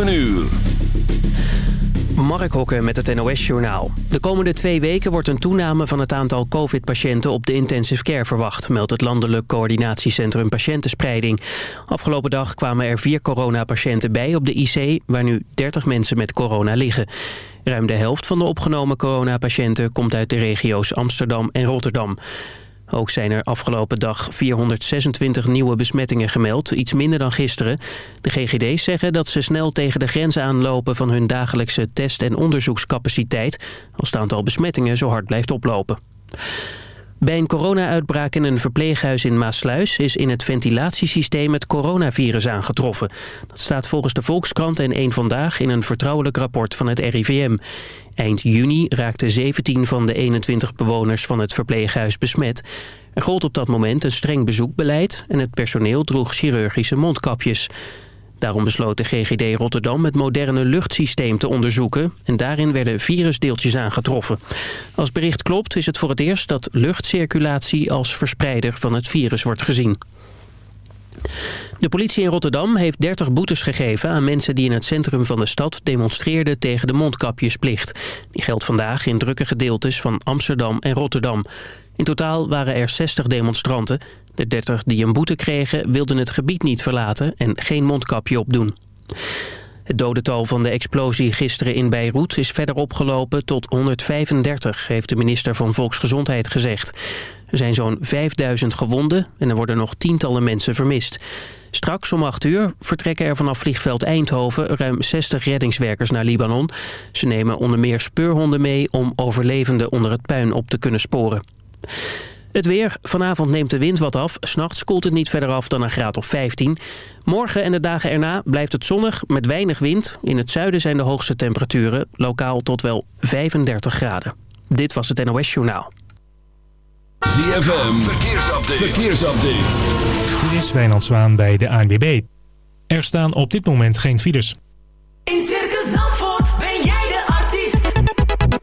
7 uur. Mark Hokke met het NOS-journaal. De komende twee weken wordt een toename van het aantal covid-patiënten op de intensive care verwacht, meldt het Landelijk Coördinatiecentrum Patiëntenspreiding. Afgelopen dag kwamen er vier coronapatiënten bij op de IC, waar nu 30 mensen met corona liggen. Ruim de helft van de opgenomen coronapatiënten komt uit de regio's Amsterdam en Rotterdam. Ook zijn er afgelopen dag 426 nieuwe besmettingen gemeld, iets minder dan gisteren. De GGD's zeggen dat ze snel tegen de grens aanlopen van hun dagelijkse test- en onderzoekscapaciteit... als het aantal besmettingen zo hard blijft oplopen. Bij een corona-uitbraak in een verpleeghuis in Maasluis... is in het ventilatiesysteem het coronavirus aangetroffen. Dat staat volgens de Volkskrant en Eén Vandaag... in een vertrouwelijk rapport van het RIVM. Eind juni raakten 17 van de 21 bewoners van het verpleeghuis besmet. Er gold op dat moment een streng bezoekbeleid... en het personeel droeg chirurgische mondkapjes... Daarom besloot de GGD Rotterdam het moderne luchtsysteem te onderzoeken... en daarin werden virusdeeltjes aangetroffen. Als bericht klopt is het voor het eerst dat luchtcirculatie als verspreider van het virus wordt gezien. De politie in Rotterdam heeft 30 boetes gegeven aan mensen die in het centrum van de stad demonstreerden tegen de mondkapjesplicht. Die geldt vandaag in drukke gedeeltes van Amsterdam en Rotterdam. In totaal waren er 60 demonstranten. De 30 die een boete kregen wilden het gebied niet verlaten en geen mondkapje opdoen. Het dodental van de explosie gisteren in Beirut is verder opgelopen tot 135, heeft de minister van Volksgezondheid gezegd. Er zijn zo'n 5000 gewonden en er worden nog tientallen mensen vermist. Straks om 8 uur vertrekken er vanaf vliegveld Eindhoven ruim 60 reddingswerkers naar Libanon. Ze nemen onder meer speurhonden mee om overlevenden onder het puin op te kunnen sporen. Het weer. Vanavond neemt de wind wat af. S'nachts koelt het niet verder af dan een graad of 15. Morgen en de dagen erna blijft het zonnig met weinig wind. In het zuiden zijn de hoogste temperaturen lokaal tot wel 35 graden. Dit was het NOS Journaal. ZFM. Verkeersupdate. Verkeersupdate. Dit is Wijnand Zwaan bij de ANWB. Er staan op dit moment geen files. In Circus Zandvoort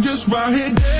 Just right here.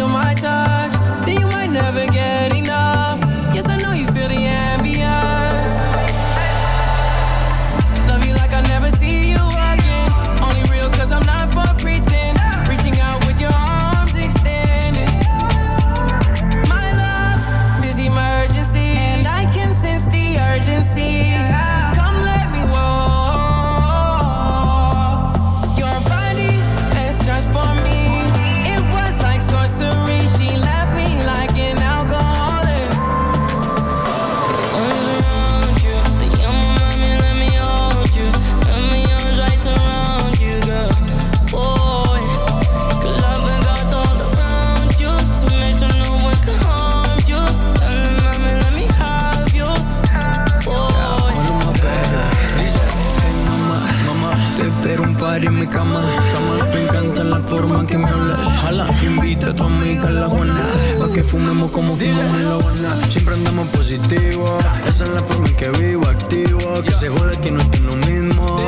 on my time Fumemos como fumamos en la buena. Siempre andamos positivo. Esa es la forma en que vivo, activo. Que se jode que no estoy lo mismo.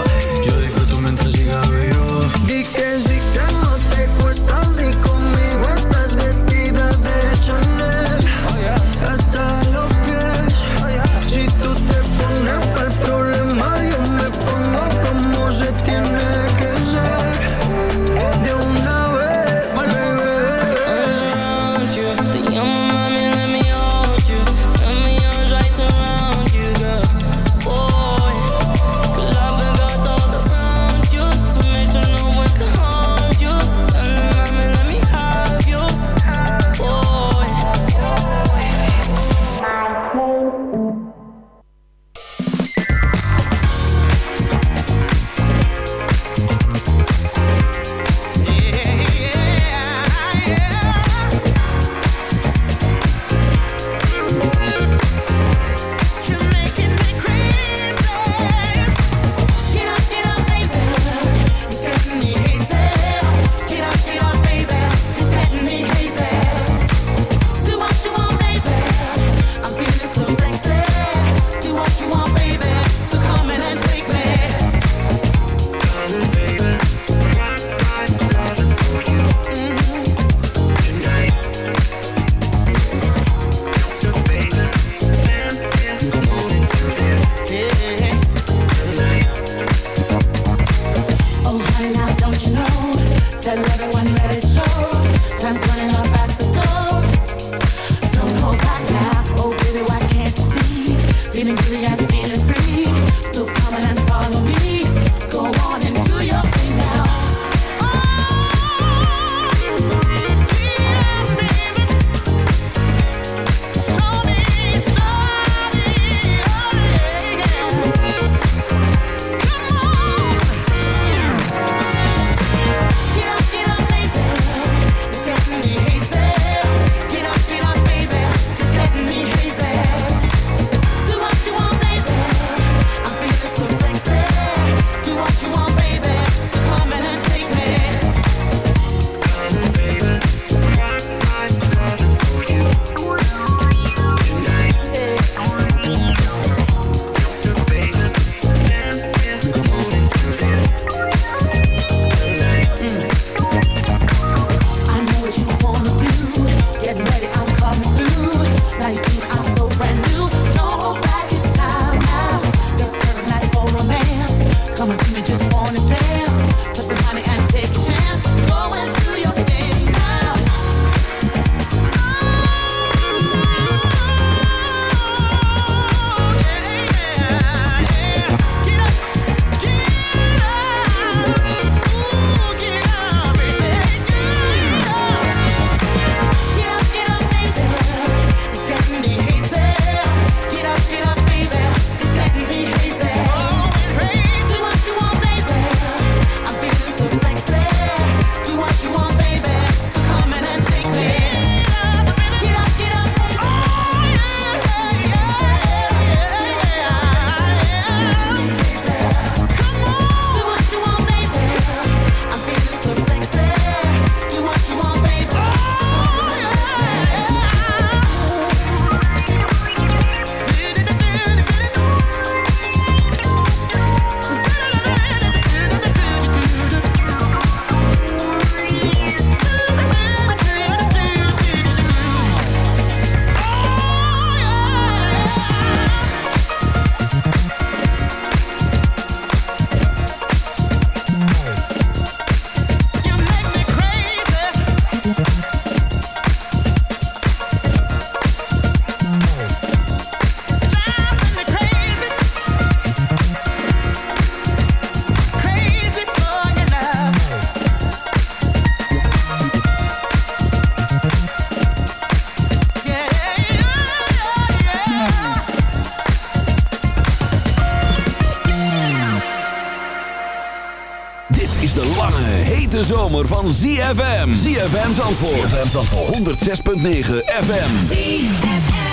lange, hete zomer van ZFM. ZFM Zandvoort. ZFM Zandvoort. 106.9 FM. ZFM.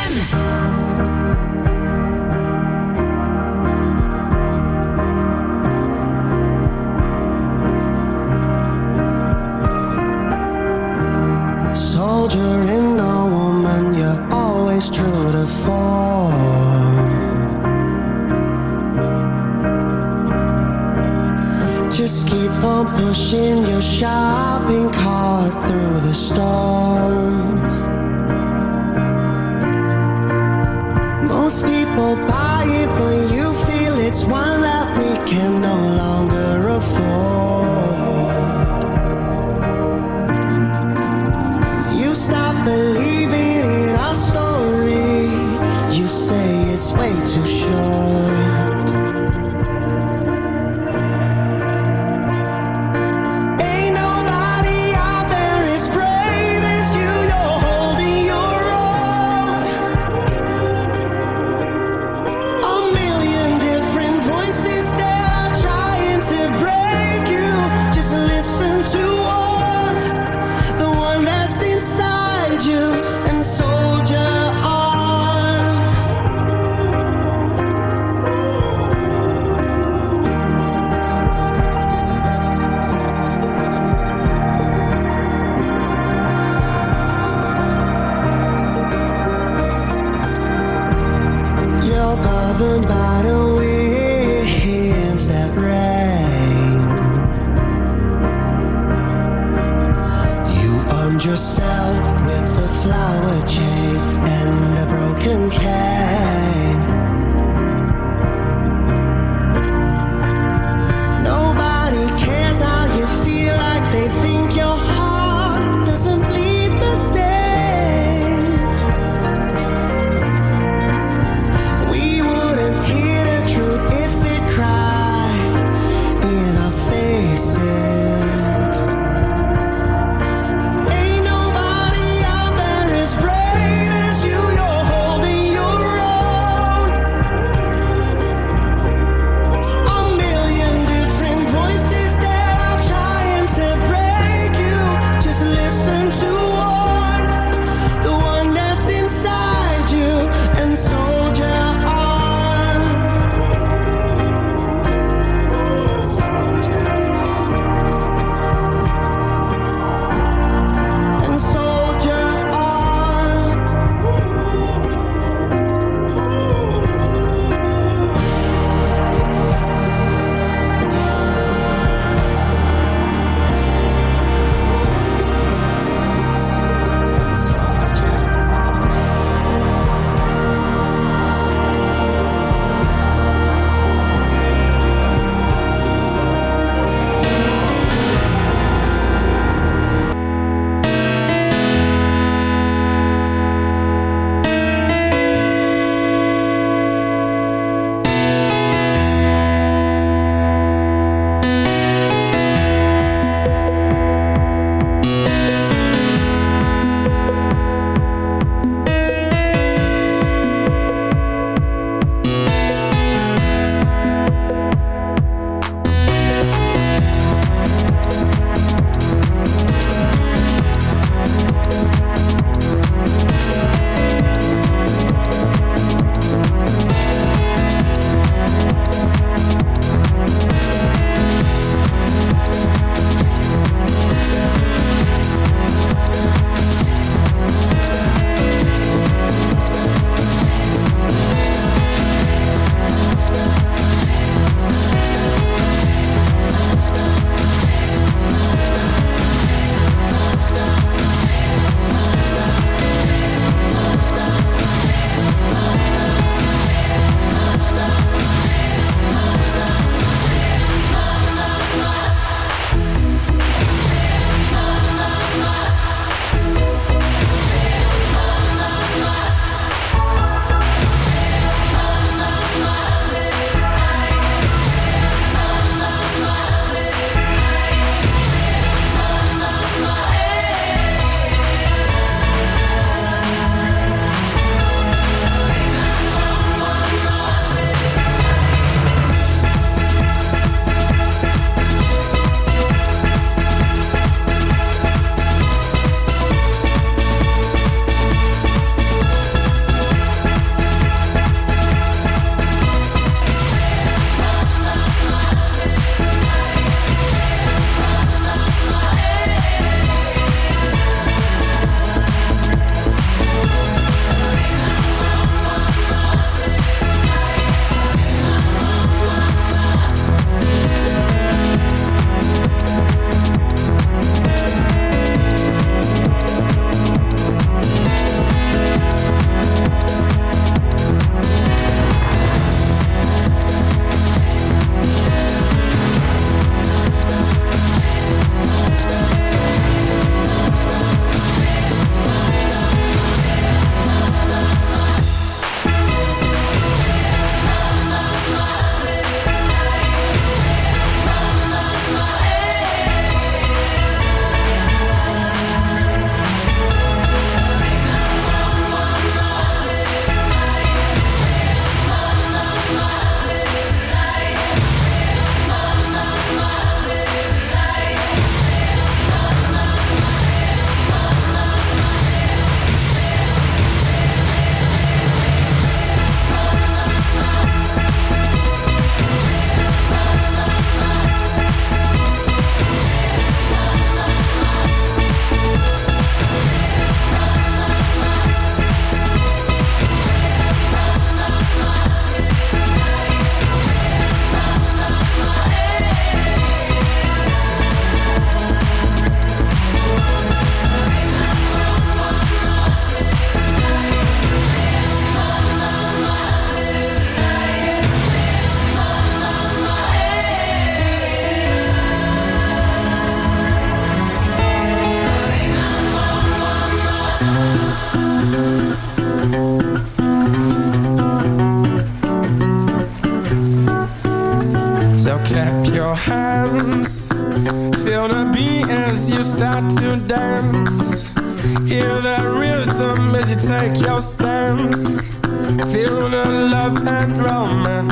soldier in a woman, you're always true to form. 心有伤 yourself with a flower chain and a broken cat.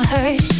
of hurt.